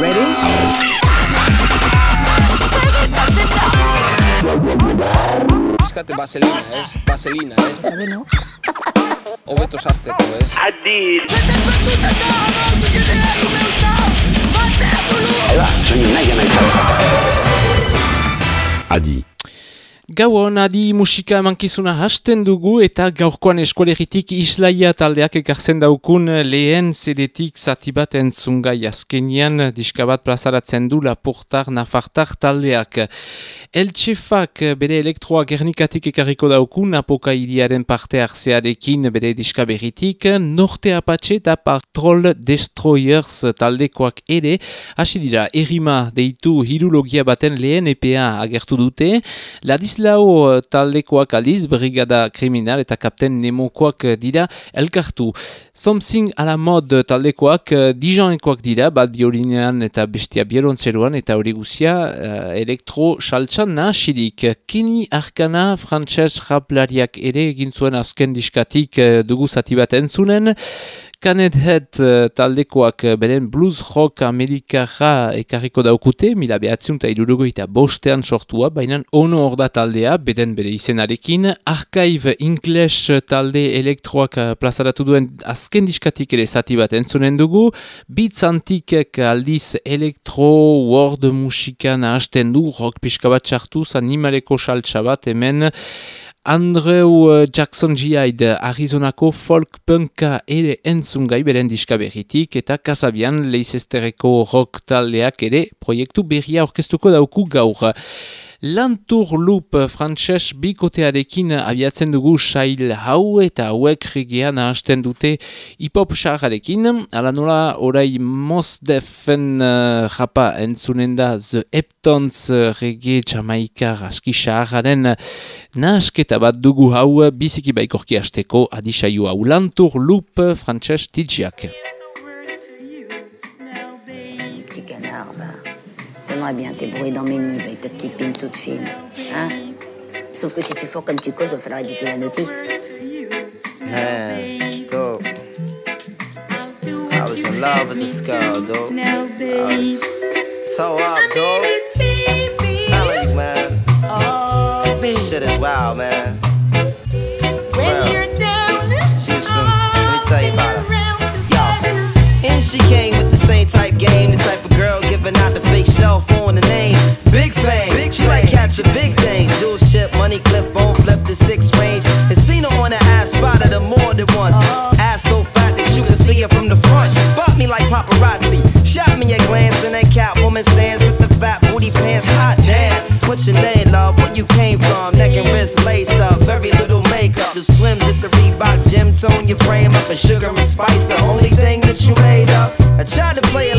Ready? Eskate vaselina, ez? Vaselina, ez? Bueno. Hobeto sartzeko, ez? Adid. Adi. Gauan adi musika emankizuna hasten dugu eta gaurkoan eskoleritik islaia taldeak ekartzen daukun lehen zedetik zati bat entzungai azkenian diskabat plazaratzen du laportar nafartar taldeak. Eltsefak bere elektroa gernikatik ekarriko dauku napoka iriaren parte hartzearekin bere diska berritik, norte apatxe eta patrol destroyers taldekoak ere, hasi dira erima deitu hirulogia baten lehen EPA agertu dute, Ladislau taldekoak aliz, brigada kriminal eta kapten nemokoak dira elkartu. Something a la mod taldekoak dijonekoak dira, bat biolinean eta bestia biolontzeroan eta hori guzia uh, elektro saltsan nahasidik. Kini arkana frantses raplariak ere egin zuen azken diskatik dugu zati bat entzunen. Canet Head uh, taldekoak uh, beren blues rock amerikara ekarriko daukute, mila behatziun eta irurugo eta bostean sortua, baina ono hor da taldea, beden bere izenarekin. Archive English talde elektroak uh, plazaratu duen azken diskatik ere zati bat entzunen dugu. Beats antikek aldiz elektro world musikan hasten du, rock pixka bat sartuz, animaleko saltsa bat hemen, Andrew Jackson G.I.D. Arizonako folk punka ere entzungai beren diska berritik eta Kasabian leizestereko rock taldeak ere proiektu berria orkestuko dauku gaur. Lantur Loop frantses bikotearekin abiatzen dugu sail hau eta hauek regean hasten dute hipop xarrarekin. Ala nola orai Mos Defen uh, japa entzunen da The Eptons uh, rege jamaikar aski xarraren nasketa bat dugu hau biziki baikorki hasteko adisaiu hau Lantur Loop frantses titziak. T'aimerais bien t'ébrouiller dans mes nuits avec ta petite pine toute fine. Hein Sauf que si tu fort comme tu causes, va falloir éditer la notice. Man, dope. I was in love with this girl, dope. I was so up, dope. Tell you, man? Shit is wild, man. Real. She's some, let me tell you about her. Yo, and she came with the same type game, the type giving out the fake cell phone and name. Big fame, big she like catching big things. Dual ship, money clip, phone flip the six range. And seen her on the app, spotted her more than once. Uh-huh. Ass so fat that you can see her from the front. She spot me like paparazzi. Shot me a glance and that Catwoman stands with the fat booty pants. Hot damn. What's your name, love? Where you came from? Neck and wrist laced up, very little makeup. The swims at the Reebok gym tone your frame up, and sugar and spice the only thing that you made up. I tried to play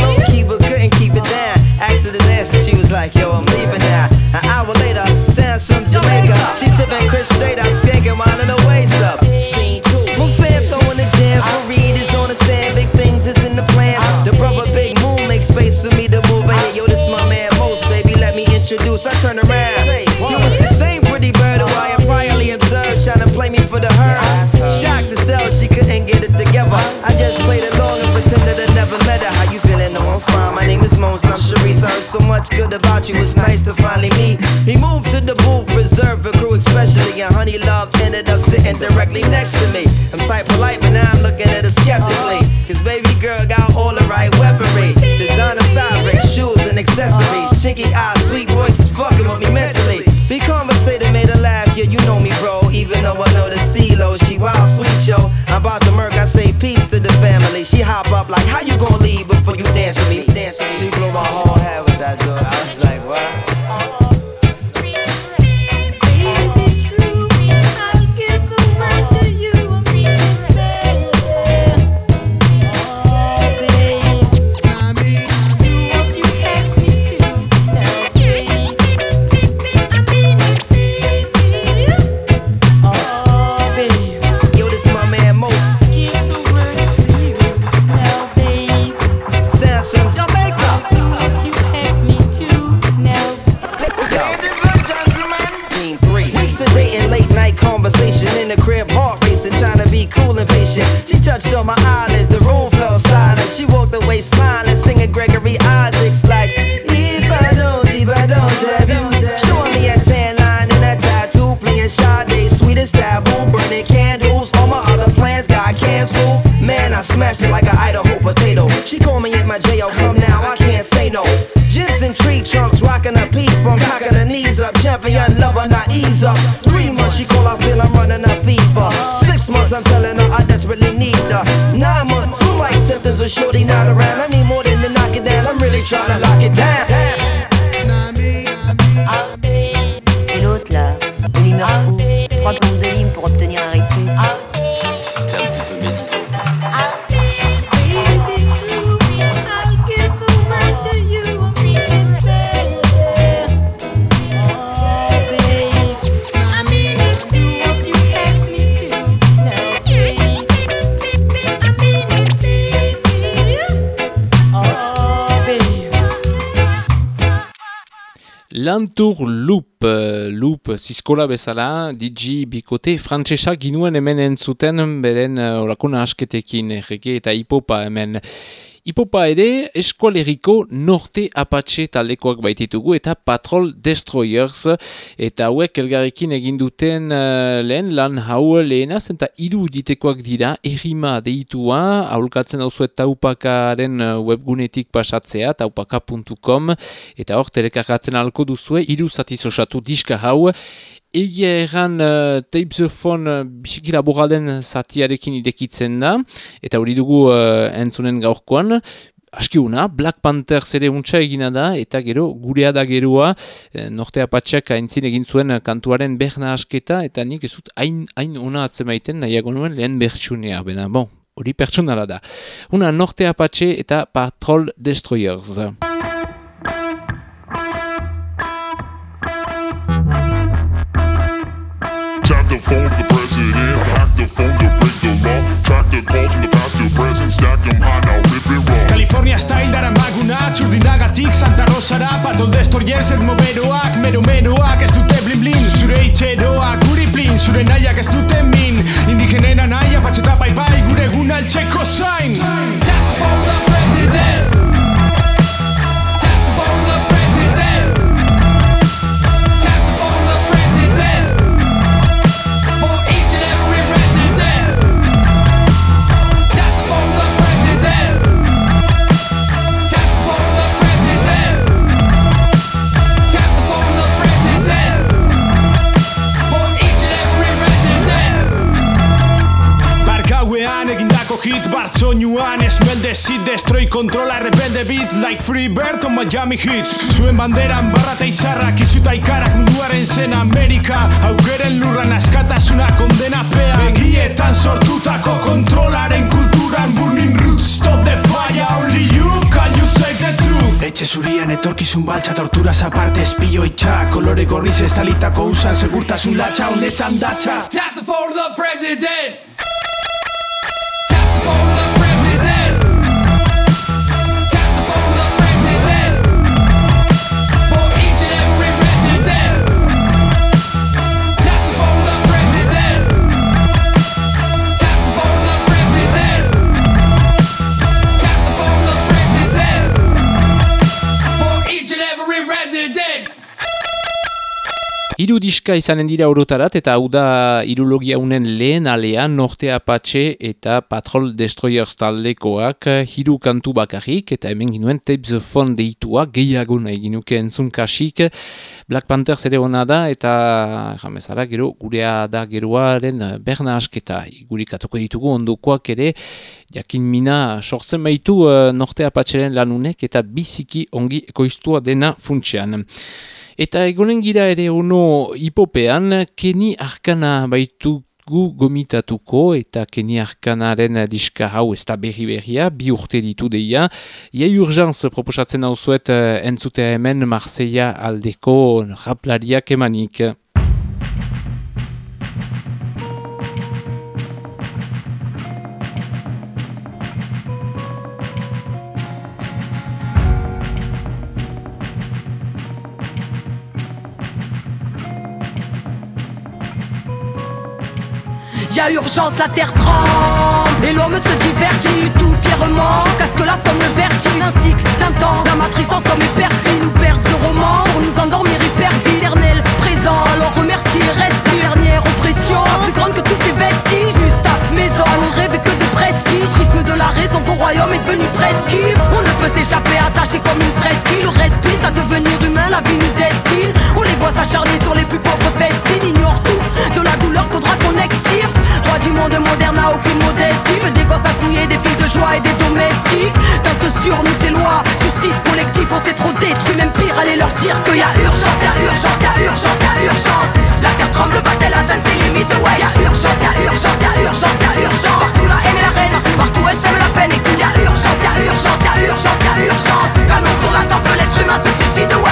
so much good about you. It's nice to finally meet. He moved to the booth, reserved for crew, especially. And Honey Love ended up sitting directly next to me. I'm type polite, but now I'm looking at her skeptically. Cause baby girl got all the right weaponry. Designer fabric, shoes, and accessories. Chinky eyes, Lantur Loop, eh, Loop, zizkola bezala, DJ bikote, frantsesa ginuen hemen entzuten, beren uh, olakuna asketekin, errege eta hipopa hemen. Hipopa ere, eskualeriko norte apatxe taldekoak baititugu eta Patrol Destroyers. Eta hauek elgarrekin egin duten uh, lehen lan hau lehenaz eta hiru ditekoak dira errima deitua, aholkatzen hau zuet taupakaren uh, webgunetik pasatzea, taupaka.com eta hor telekargatzen alko duzue, hiru zatizosatu diska hau Egia erran uh, teipzofon uh, bisiki laboralen zatiarekin idekitzen da, eta hori dugu uh, entzunen gaurkoan, Askiuna, Black Panther zere untsa egina da, eta gero gurea da geroa, eh, norte apatxak aintzin egin zuen kantuaren berna asketa, eta nik ez dut hain, hain ona atzemaiten nahiago nuen lehen bertsunea, bena, bon, hori pertsonala da. Una norte apatxe eta Patrol Destroyers. The phone to the president, hack the phone to break the law. Track the calls from the past to present, stack them high, now rip it raw. California style dara maguna Txurdinagatik Santa Rosara Patol destroyers ermo beroak Mero meroak ez dute blin blin Zure itxeroak guri plin Zure nahiak ez dute min Indigenena naia patxeta Miami Heat. Zuen banderan barra eta izarrak Izuta ikarak munduaren zen Amerika. Aukeren lurran askatasuna kondenapea. Begietan sortutako kontrolaren kulturan Burning roots stop the fire Only you can you save the truth. Etxe zurian etorkizun baltza torturaz aparte espillo itxa. Kolore gorriz estalitako usan segurtasun latxa honetan datxa. Tap for the president! Hiru diska izanen dira orotarat eta hau da hirulogia unen lehen alea Norte Apache eta Patrol Destroyers taldekoak hiru kantu bakarrik eta hemen ginuen Tapes the Phone deitua gehiago nahi ginuke entzun kasik Black Panther zere hona da eta jamezara gero gurea da geroaren berna asketa gurikatuko ditugu ondokoak ere jakin mina sortzen baitu uh, Norte Apacheren lanunek eta biziki ongi ekoiztua dena funtsean. Eta egonen gira ere ono hipopean, Keni Arkana baitu gu gomitatuko eta Keni Arkanaren diska hau ez da berri berria, bi urte ditu deia. Ia urgentz proposatzen hau zuet eh, entzutea hemen Marseilla aldeko raplariak emanik. Urgence, la terre tremble. Et l'homme se divertit tout fièrement Jusqu'à ce que la somme le vertige Un cycle, d'un temps, la matrice en somme est Nous perce de romans pour nous endormir hypervie Éternel, présent, alors remercie Reste dernière oppression Plus grande que tous ces vestiges Juste à maison, à nous rêver que de prestige. Rythme de la raison, ton royaume est devenu esquive On ne peut s'échapper attaché comme une presqu'île. Respire à devenir humain, la vie nous destine. On les voit s'acharner sur les plus pauvres festines Ignore tout, de la douleur faudra qu'on extirpe Du monde moderne n'a aucune modestie Veut des gosses à des filles de joie et des domestiques Tente sur nous ces lois, suicide collectif On s'est trop détruit, même pire, allez leur dire qu'il y a urgence, y a urgence, y a urgence, y a urgence La terre tremble, va-t-elle atteindre ses limites Ouais, y a urgence, y a urgence, y a urgence, y a urgence Sous la haine et la reine, partout, partout elle sème la peine Écoute, y a urgence, y a urgence, y a urgence, y a urgence Canon sur la temple, l'être humain se suicide Ouais,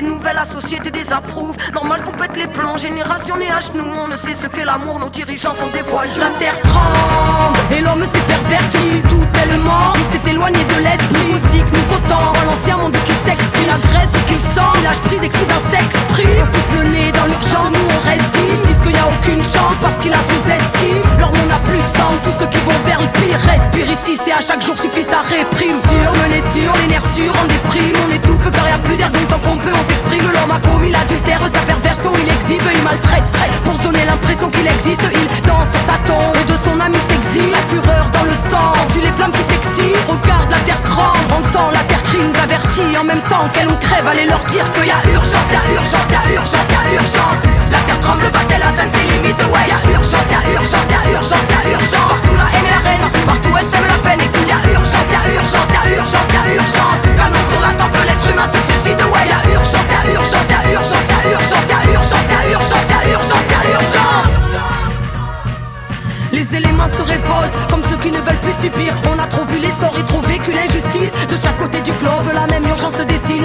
les nouvelles, la société désapprouve Normal qu'on pète les plombs, génération née à genoux On ne sait ce qu'est l'amour, nos dirigeants sont des voyous. La terre tremble et l'homme s'est perverti. Tout tellement, il s'est éloigné de l'esprit. Musique, nouveau temps, l'ancien monde qui s'excite. La graisse qu'il sent, il lâche et que soudain s'exprime Ici, c'est à chaque jour suffit sa réprime. Sur, mené sur, les sûrs, on déprime. On étouffe car y a plus d'air donc qu'on peut on s'exprime. L'homme a commis l'adultère, sa perversion il exhibe, il maltraite. Pour se donner l'impression qu'il existe, il danse sur sa tombe. Et de son ami s'exile, la fureur dans le sang. Tu les flammes qui s'excitent, regarde la terre tremble. Entend la terre crie, nous avertit. En même temps qu'elle on crève, allez leur dire qu'il y a urgence, y a urgence, y a urgence, y a urgence. La terre tremble, va-t-elle atteindre ses limites? Ouais, y a urgence, y a urgence, y a urgence, y a urgence. Sous la haine et la reine, partout elle peine Écoute, y a urgence, y a urgence, y a urgence, y a urgence Canon sur la temple, l'être humain se suicide Ouais, y a urgence, y a urgence, y a urgence, y a urgence, y a urgence, y a urgence, y a urgence, y a urgence les éléments se révoltent comme ceux qui ne veulent plus subir On a trop vu les sorts et trop vécu l'injustice De chaque côté du globe la même urgence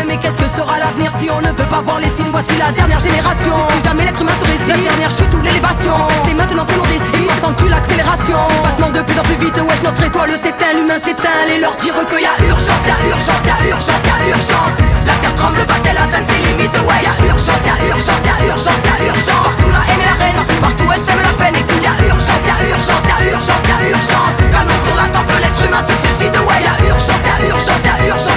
Mais qu'est-ce que sera l'avenir si on ne veut pas voir les signes Voici la dernière génération Si jamais l'être humain se résigne La dernière chute ou l'élévation C'est maintenant que l'on décide Sens-tu l'accélération Battement de plus en plus vite Wesh notre étoile s'éteint L'humain s'éteint Et leur dire qu'il y a urgence, y a urgence, y a urgence, y a urgence La terre tremble, va-t-elle atteindre ses limites Ouais y a urgence, y a urgence, y a urgence, y a urgence Sous la haine et la reine Partout, partout elle sème la peine Écoute y a urgence, y a urgence, y a urgence, y a urgence Canon sur la temple, l'être humain se suicide Ouais y a urgence, y a urgence, y a urgence, y a urgence,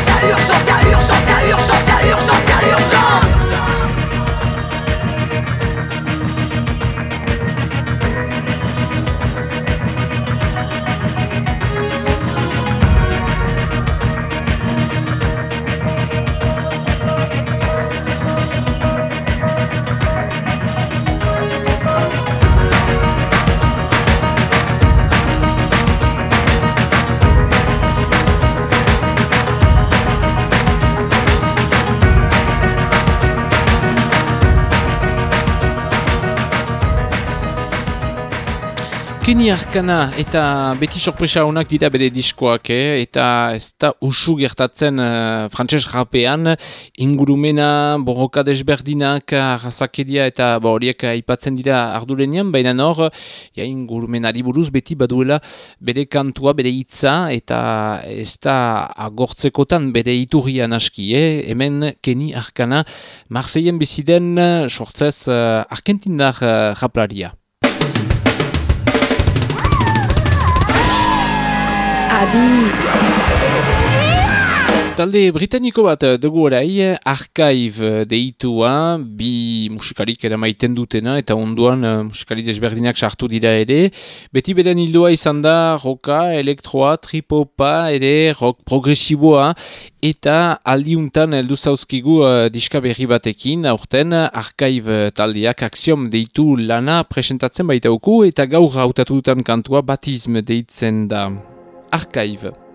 Kenny Arkana eta beti sorpresa honak dira bere diskoak, eh? eta ez da usu gertatzen uh, frantses rapean, ingurumena, borroka desberdinak, arrazakeria eta horiek aipatzen dira ardurenean, baina hor, ja, ingurumenari buruz beti baduela bere kantua, bere hitza eta ez da agortzekotan bere iturrian aski, eh? hemen Kenny Arkana, Marseillen biziden sortzez uh, Argentindar uh, raplaria. Talde britaniko bat dugu orai, Archive deitua, bi musikarik eramaiten dutena, eta onduan musikari desberdinak sartu dira ere. Beti beren hildoa izan da, roka, elektroa, tripopa, ere, rock progresiboa, eta aldiuntan heldu zauzkigu uh, diska berri batekin, aurten Archive taldeak aksiom deitu lana presentatzen baitauku, eta gaur hautatu dutan kantua batizm deitzen da. Archive.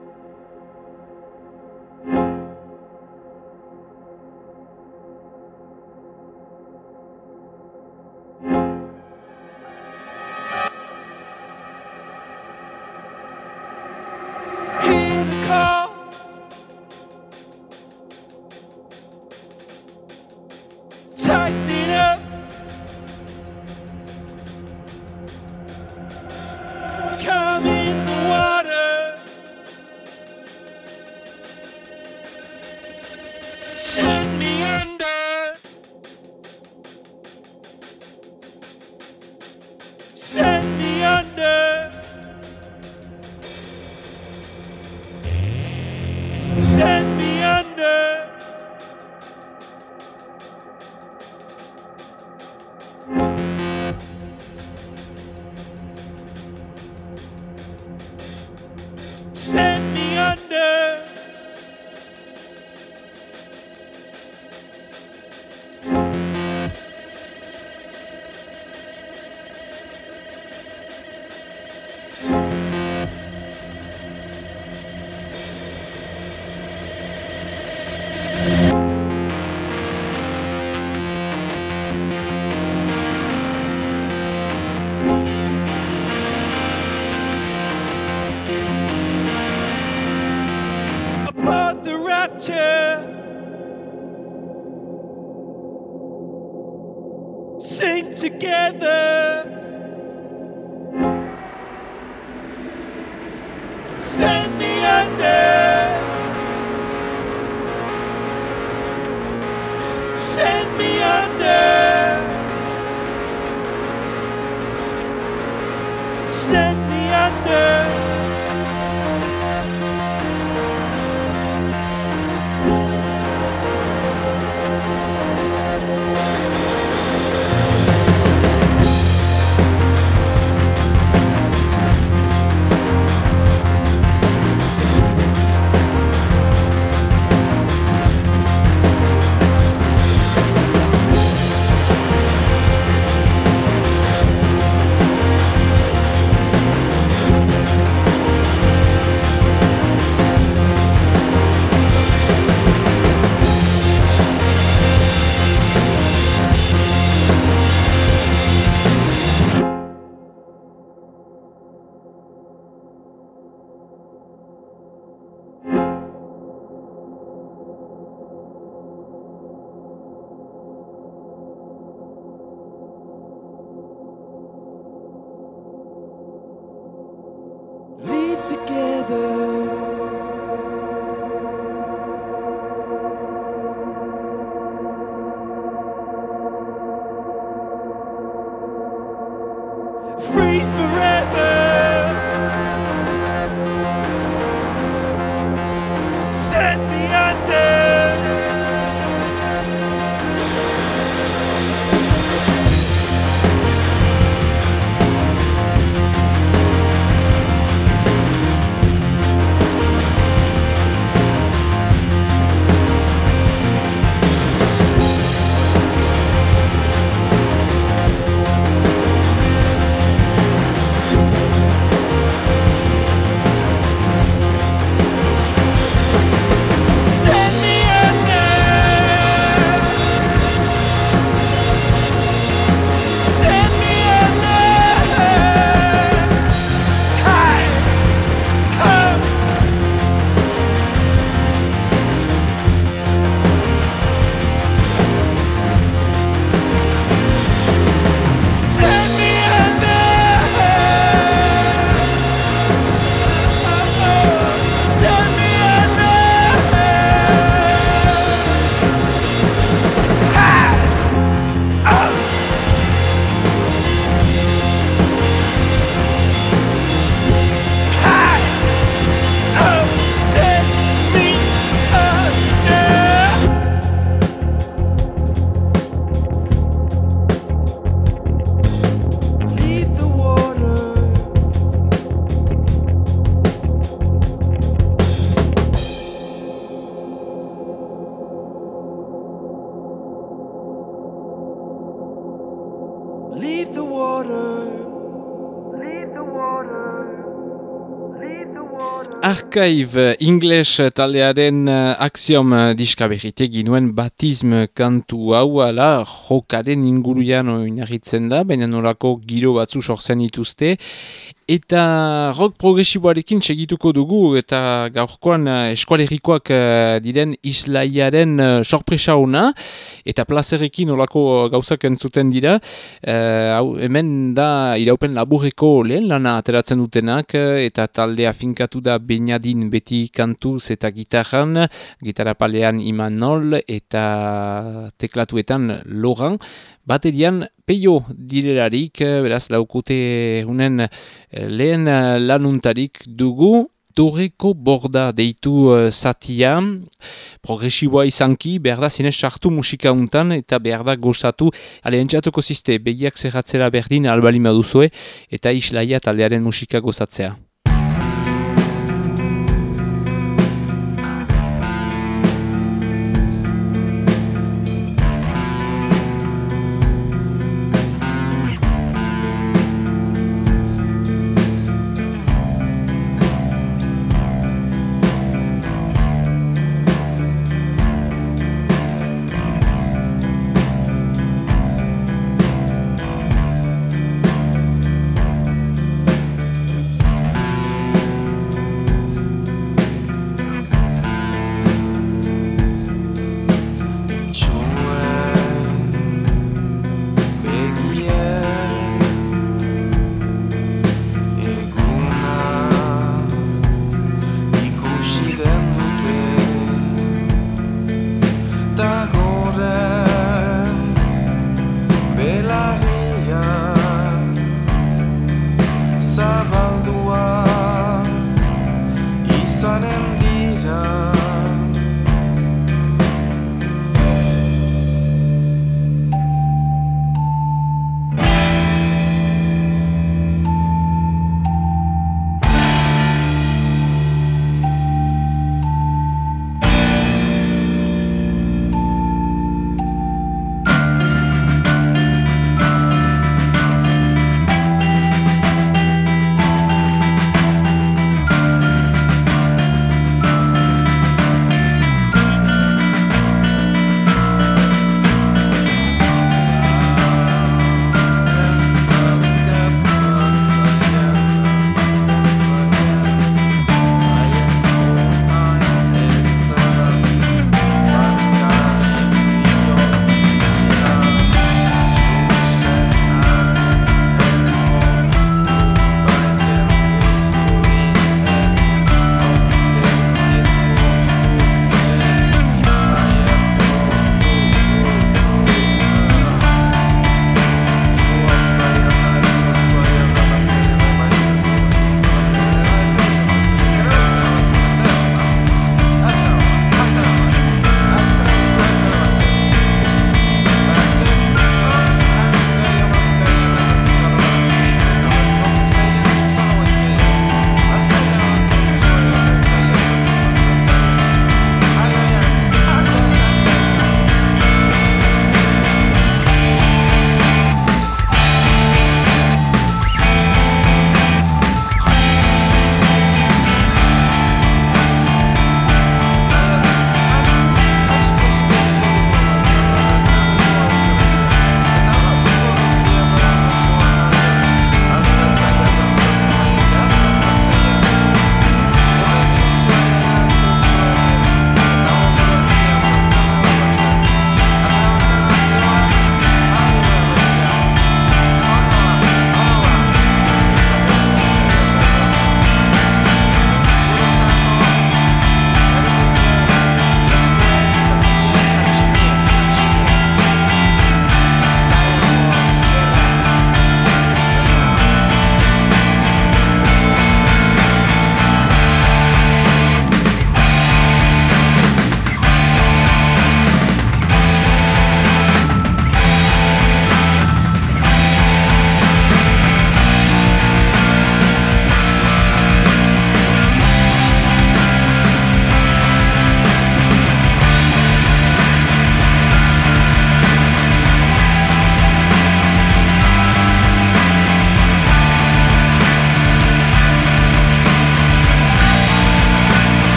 Yes. Archive English taldearen uh, Axiom uh, diska berrite ginuen batism kantu hau ala jokaren inguruan oinarritzen da, baina nolako giro batzu sortzen dituzte. Eta rock progresiboarekin segituko dugu eta gaurkoan uh, eskualerikoak uh, diren islaiaren uh, sorpresa ona eta plazerekin olako gauzak entzuten dira. Hau, hemen da iraupen laburreko lehen lana ateratzen dutenak eta taldea finkatu da Beñadin beti kantuz eta gitarran, gitarra palean Imanol eta teklatuetan Loran. Baterian peio direlarik, eh, beraz laukute unen eh, lehen eh, lanuntarik dugu, Torreko borda deitu uh, zatia, progresiboa izanki, behar da zinez sartu musika untan eta behar da gozatu, ale entxatuko ziste, begiak zerratzera berdin albalima duzue eta islaia taldearen musika gozatzea.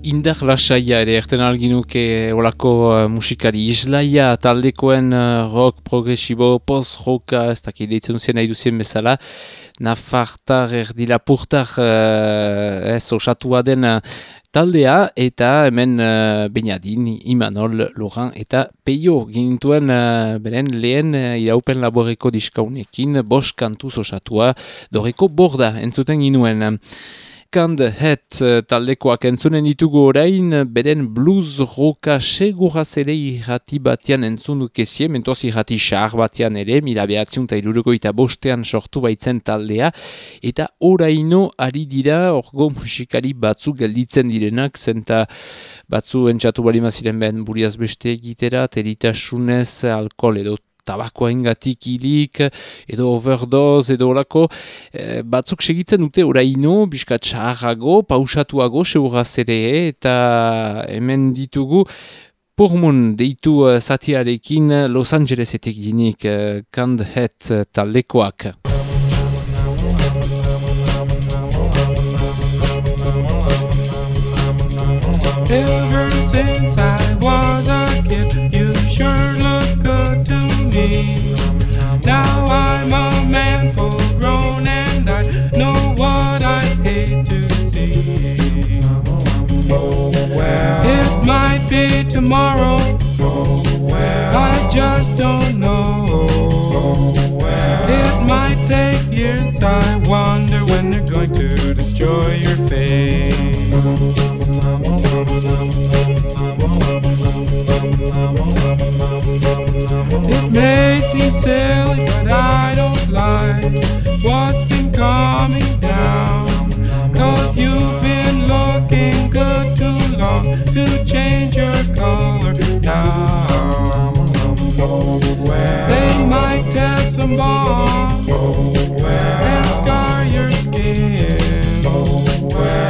Indar lasaia ere erten alginuke olako uh, musikari islaia taldekoen uh, rock progresibo post-rocka ez dakit deitzen duzien nahi duzien bezala nafartar erdilapurtar uh, ez osatua den uh, taldea eta hemen uh, Beñadin, Imanol, Loran eta Peio gintuen uh, beren lehen uh, iraupen laboreko diskaunekin bos kantuz osatua doreko borda entzuten ginuen. Kand het eh, taldekoak entzunen ditugu orain, beren blues roka segura zere irrati batean entzun dukezie, mentoaz irrati xar batean ere, mila behatziun eta iruruko bostean sortu baitzen taldea, eta oraino ari dira orgo musikari batzu gelditzen direnak, zenta batzu entxatu bali maziren ben buriaz beste egitera, teritasunez, alkohol edo tabakoa ingatik hilik, edo overdose, edo olako, e, batzuk segitzen dute oraino, biskat txarrago, pausatuago, seuraz ere, eta hemen ditugu, Purmun deitu uh, zatiarekin Los Angelesetik dinik uh, kandhet taldekoak. Ever since I was a kid, you sure Now I'm a man full grown and I know what I hate to see. Well, it might be tomorrow. Well, I just don't know. Well, it might take years. I wonder when they're going to destroy your face. May seem silly, but I don't like what's been coming down. Cause you've been looking good too long to change your color now. They might test some bombs and scar your skin.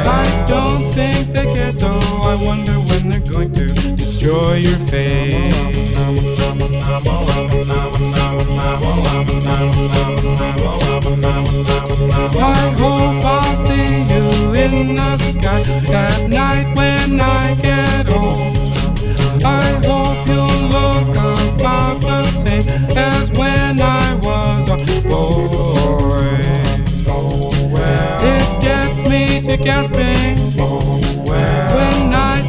I don't think they care, so I wonder when they're going to destroy your face. I hope I'll see you in the sky at night when I get home. I hope you'll look about the same as when I was a boy. It gets me to gasping when I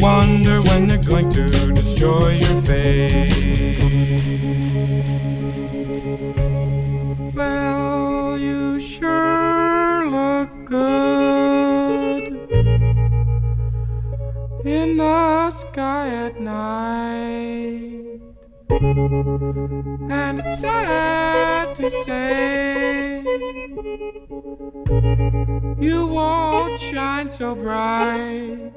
wonder when they're going to destroy your face. Well, you sure look good in the sky at night. And it's sad to say you won't shine so bright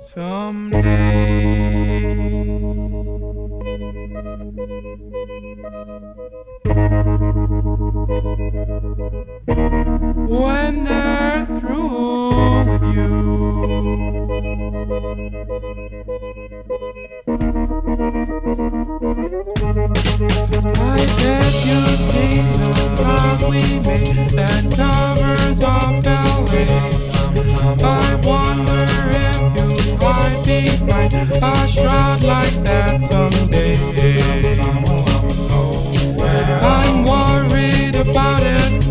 someday. When they're through with you. I the that covers up LA. I wonder if you might be right, a shroud like that someday. I'm worried about it.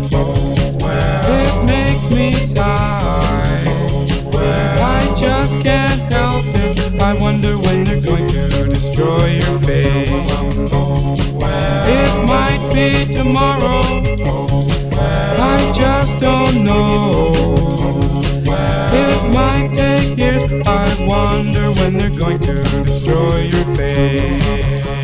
It makes me sigh. I just can't help it. I wonder when they're going to destroy your face. It might be tomorrow. I just don't know. Might take. I wonder when they're going to destroy your face.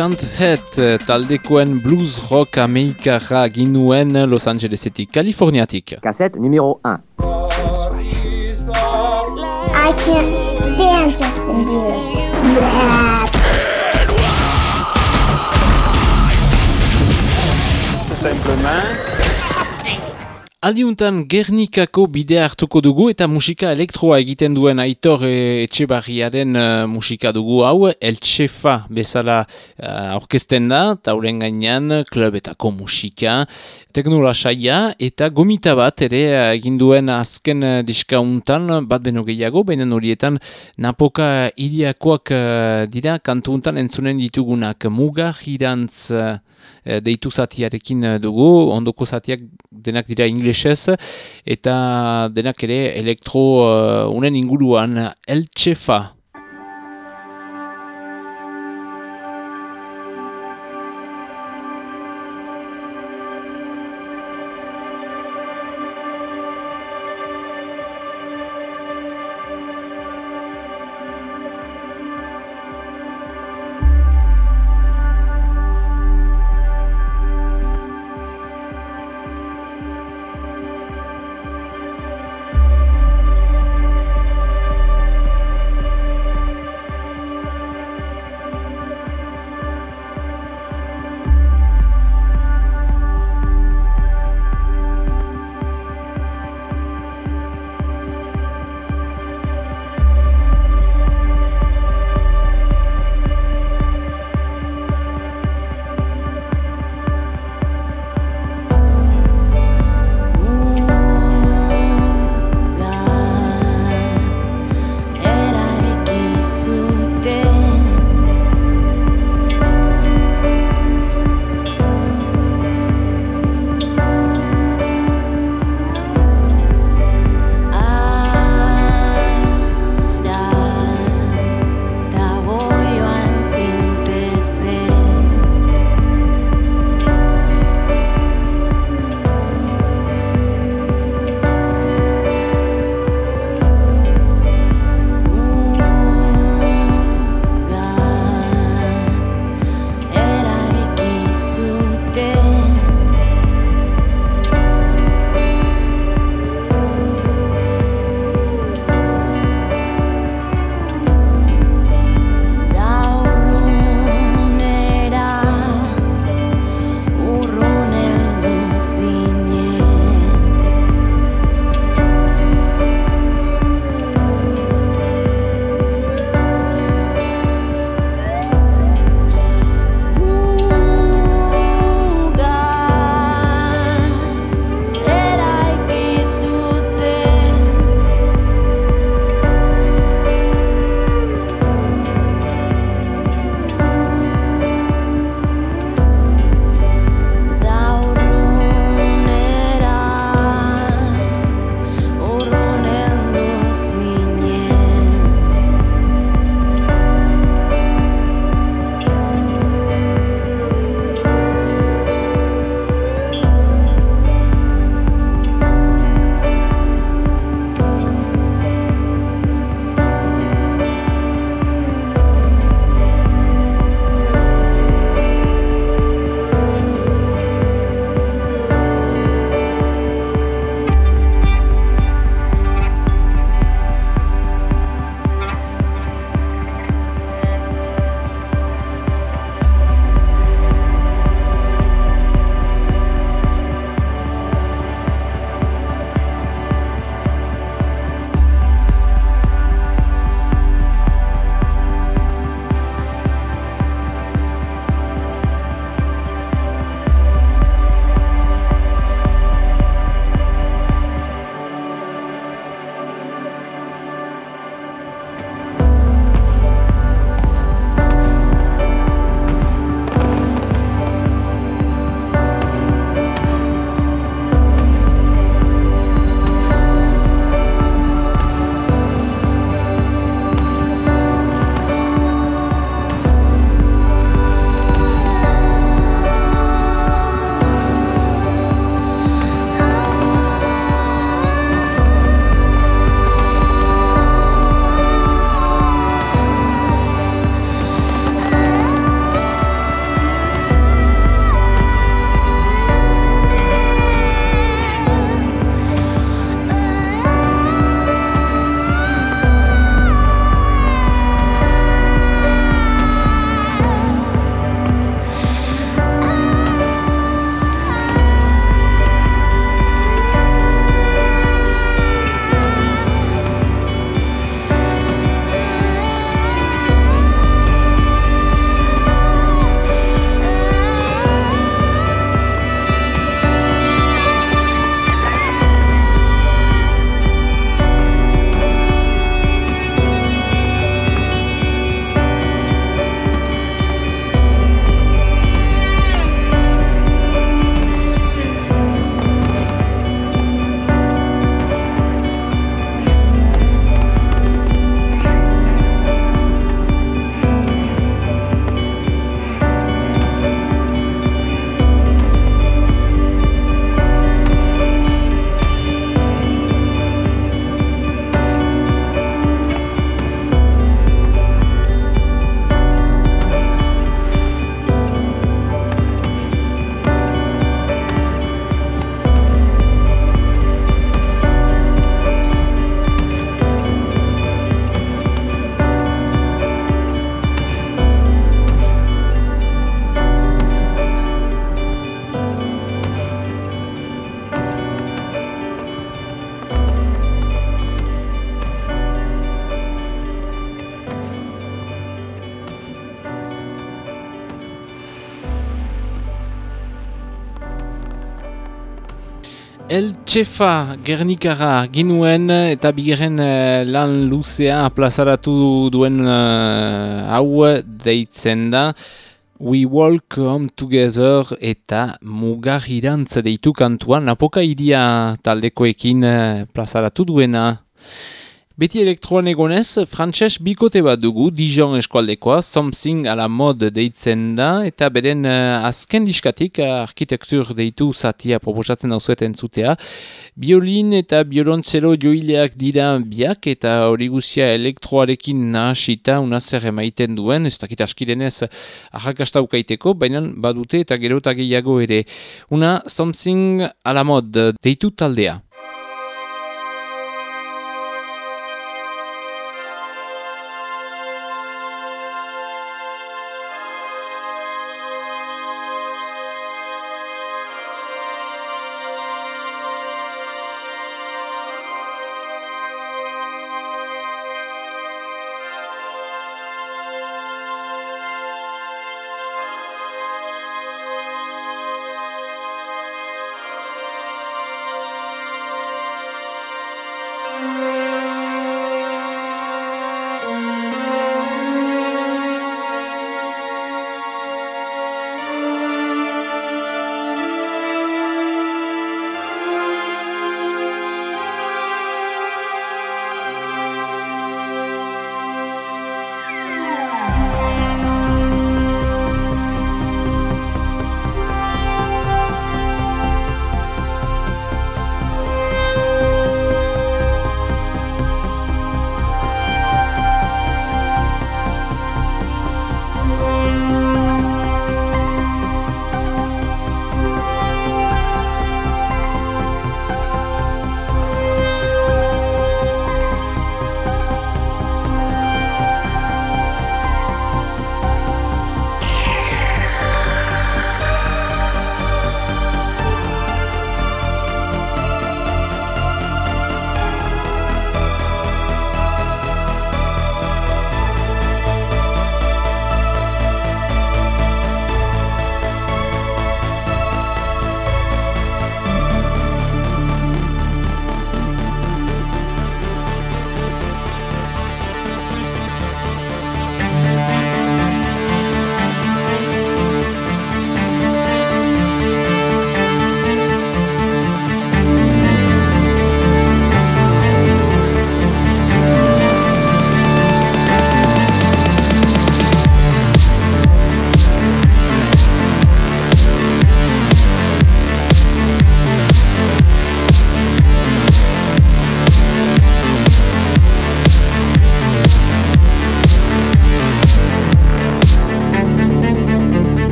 Can't Het eh, taldekoen blues rock amerikara ginuen Los Angelesetik, Kaliforniatik. Cassette numéro 1. I can't stand Justin Bieber. Tout simplement. Aldiuntan Gernikako bidea hartuko dugu eta musika elektroa egiten duen Aitor e, Etxebarriaren uh, musika dugu hau, El Txefa bezala uh, orkesten da, tauren gainean, klubetako musika, teknola saia eta gomita bat ere egin duen azken diskauntan, bat beno gehiago, baina horietan napoka iriakoak uh, dira kantuuntan entzunen ditugunak. Muga jirantz uh, deitu zatiarekin dugu, ondoko zatiak denak dira inglesez, eta denak ere elektro uh, unen inguruan El El Txefa Gernikara ginuen eta bigarren eh, lan luzea plazaratu duen eh, hau deitzen da We Walk Home Together eta Mugarrirantz deitu kantuan Napoka iria taldekoekin eh, plazaratu duena. Beti elektroan egonez, frantses bikote bat dugu, Dijon eskualdekoa, Something a la mod deitzen da, eta beren uh, azken diskatik, uh, arkitektur deitu zatia proposatzen dauzueten zutea. Biolin eta biolontzelo joileak dira biak, eta hori guzia elektroarekin nahasita unazer emaiten duen, ez dakit askidenez ahakasta ukaiteko, baina badute eta gero eta ere. Una Something a la mod deitu taldea.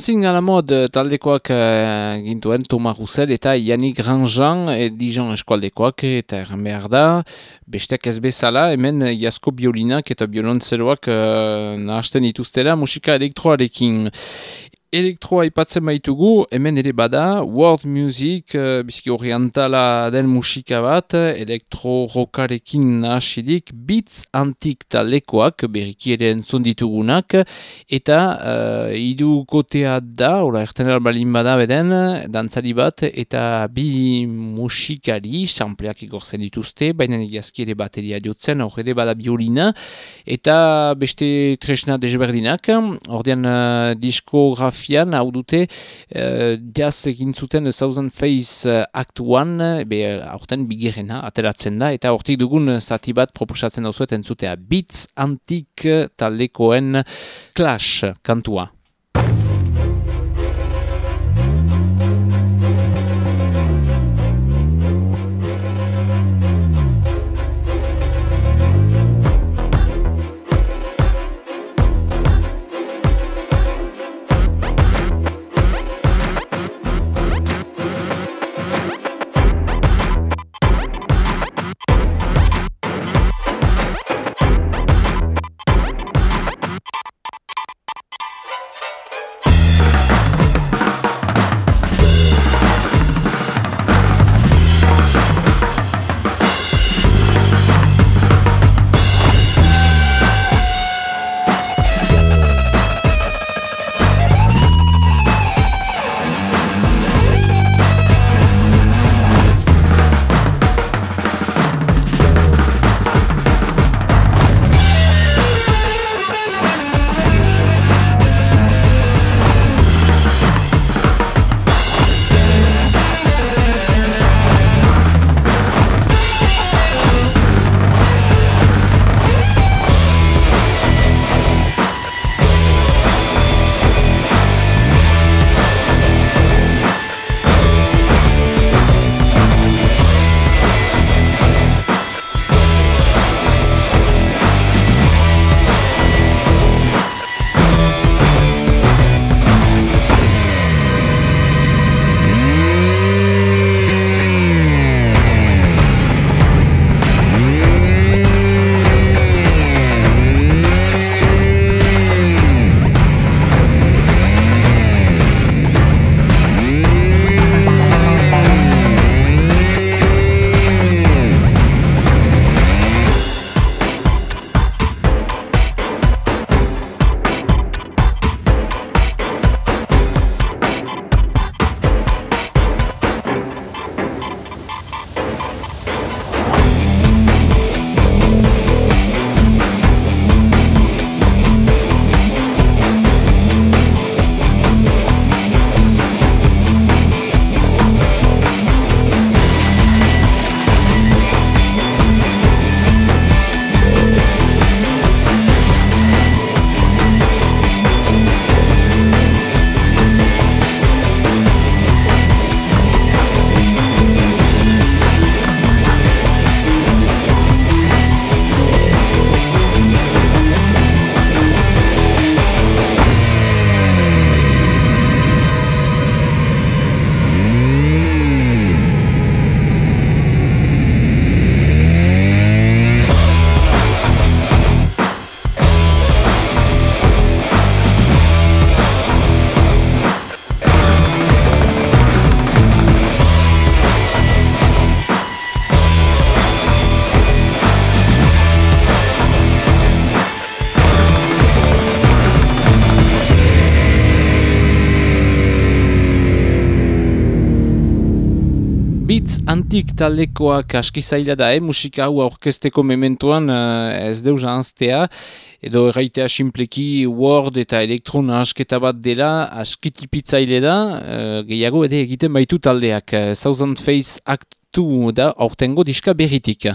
Something à la mode eh, taldekoak uh, gintuen Thomas Roussel eta Yannick Ranjan e, Dijon eskualdekoak eta erran behar da. Bestek ez bezala hemen jasko biolinak eta biolontzeroak uh, nahasten dituztela musika elektroarekin elektroa ipatzen baitugu, hemen ere bada, world music, uh, biziki orientala den musika bat, elektro rokarekin nahasidik, beats antik talekoak, berriki ere entzun ditugunak, eta uh, idu kotea da, ora erten balin bada beden, dantzari bat, eta bi musikari, sampleak igorzen dituzte, baina egiazki ere bateria jotzen, hor ere bada biolina, eta beste tresna desberdinak, ordean uh, diskografia biografian, hau dute, uh, jaz egin zuten Thousand Face uh, aktuan, be, aurten bigirena, ateratzen da, eta hortik dugun zati bat proposatzen dauzueten zutea, Beats Antik taldekoen Clash kantua. Taldekoak aski zaila da, eh? musika hau aurkesteko mementuan uh, ez deus anztea, edo erraitea simpleki Word eta Elektron asketa bat dela, askitipitzaile da, uh, gehiago ere egiten baitu taldeak. Uh, Thousand Face Act 2 da, aurtengo diska berritik.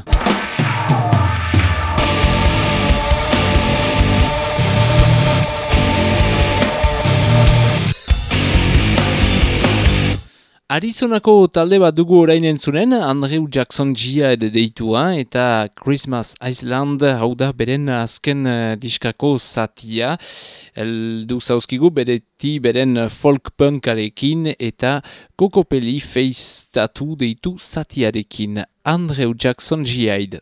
Arizonako talde bat dugu orain entzunen, Andrew Jackson Gia edo deitua, eta Christmas Island hau da beren azken uh, diskako zatia. Eldu zauzkigu bereti beren folk punkarekin eta kokopeli feiztatu deitu zatiarekin. Andrew Jackson Gia edo.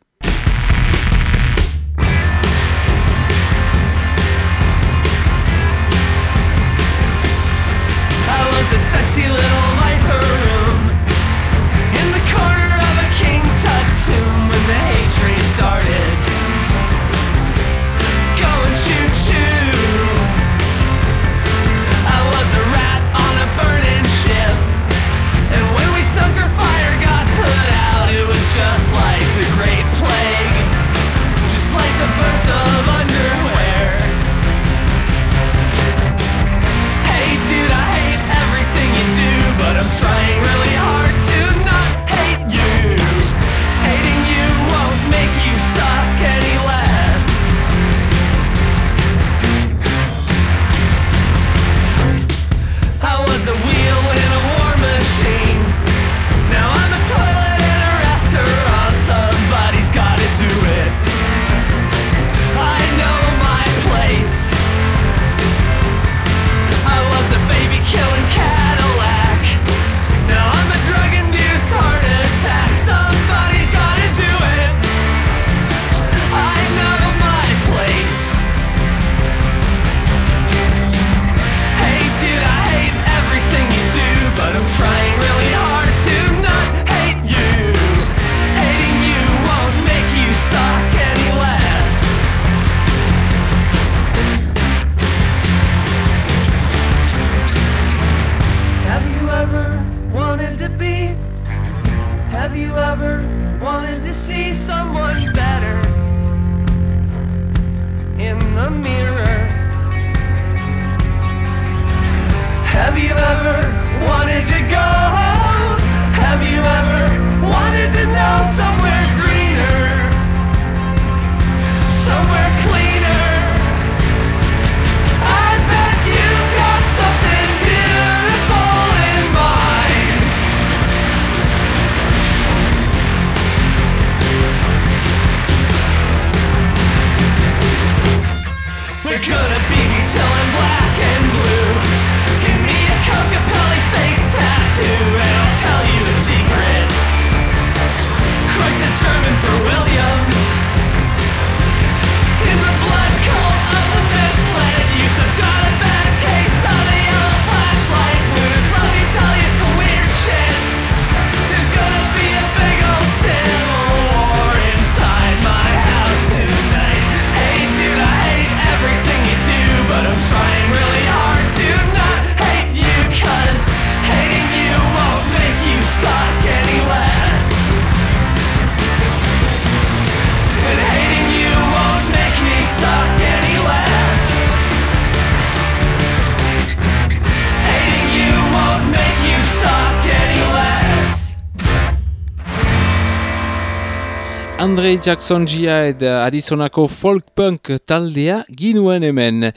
Andre Jackson Gia eta Arizonako folk punk taldea ginuen hemen.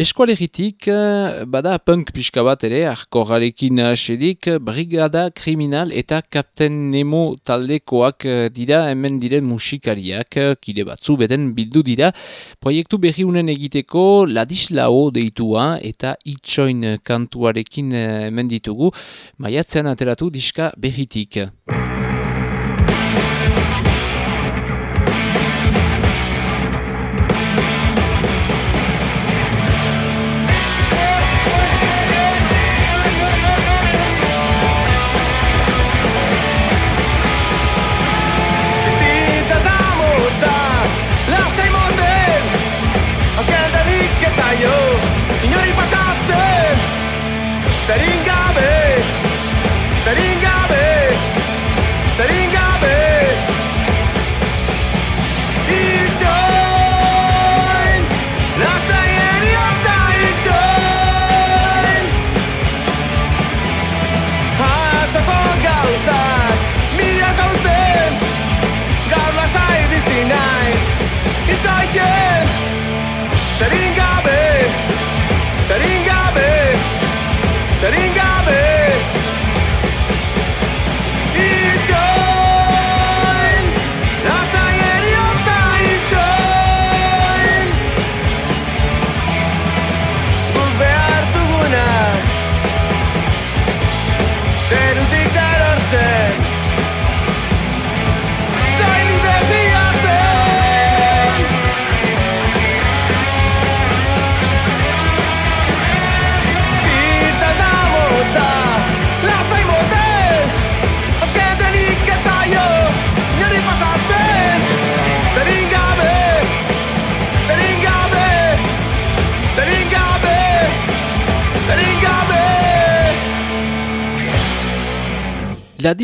Eskualeritik, eh, bada punk pixka bat ere, arkorarekin aserik, eh, Brigada Kriminal eta Kapten Nemo taldekoak eh, dira hemen diren musikariak, kide batzu beden bildu dira. Proiektu berriunen egiteko Ladislao deitua eta Itxoin kantuarekin hemen ditugu, maiatzean ateratu diska berritik.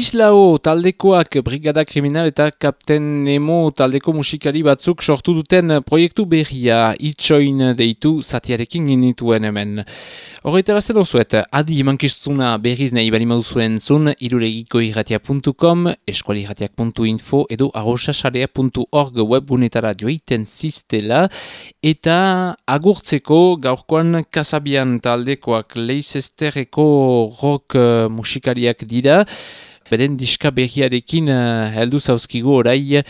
Ladislao taldekoak Brigada Kriminal eta Kapten Nemo taldeko musikari batzuk sortu duten proiektu berria itxoin deitu zatiarekin genituen hemen. Horretara zen ozuet, adi emankistuna berriz nahi bali mauzuen zun iruregiko irratia.com, eskualirratiak.info edo arrosasarea.org webbunetara joiten ziztela eta agurtzeko gaurkoan kasabian taldekoak Leicestereko rock eh, musikariak dira, beren diska behiarekin eh, heldu zauzkigu orai eh,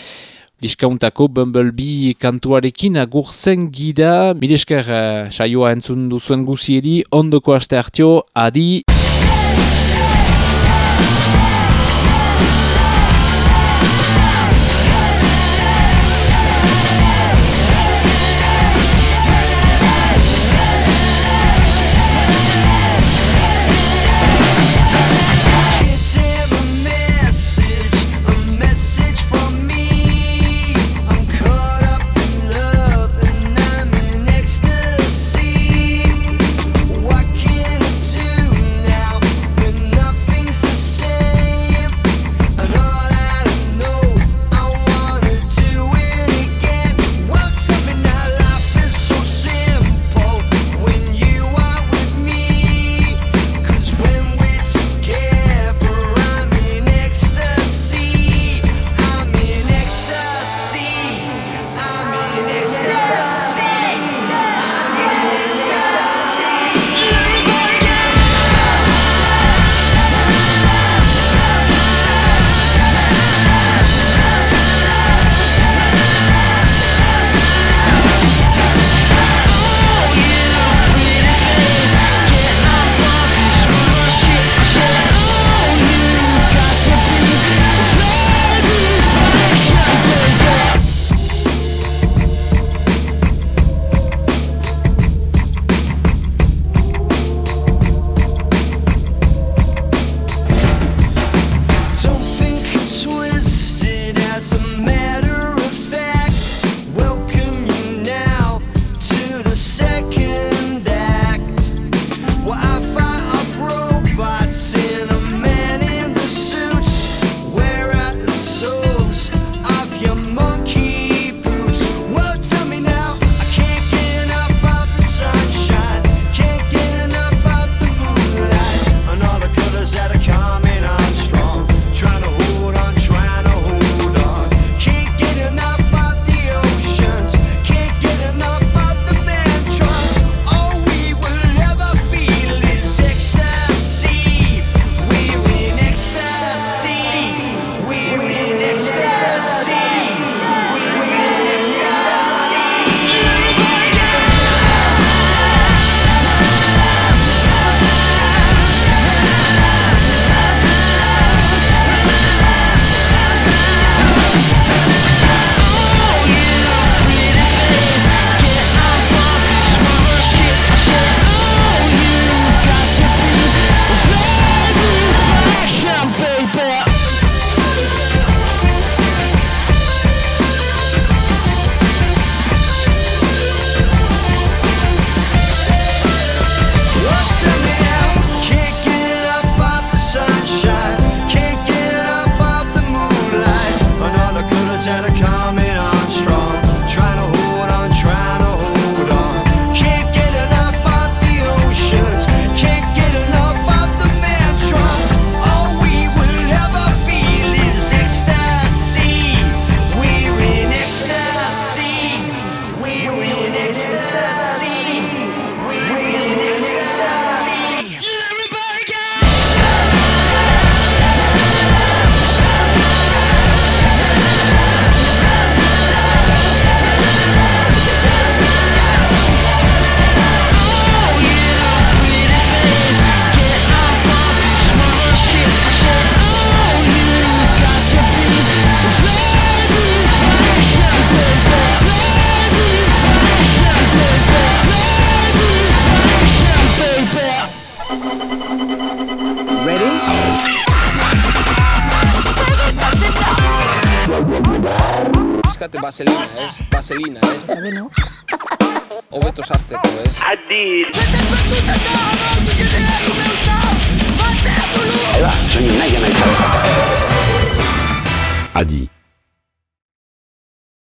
diskauntako Bumblebee kantuarekin eh, agur zen gida, milesker uh, saioa entzun duzuen guziedi, ondoko aste hartio, adi!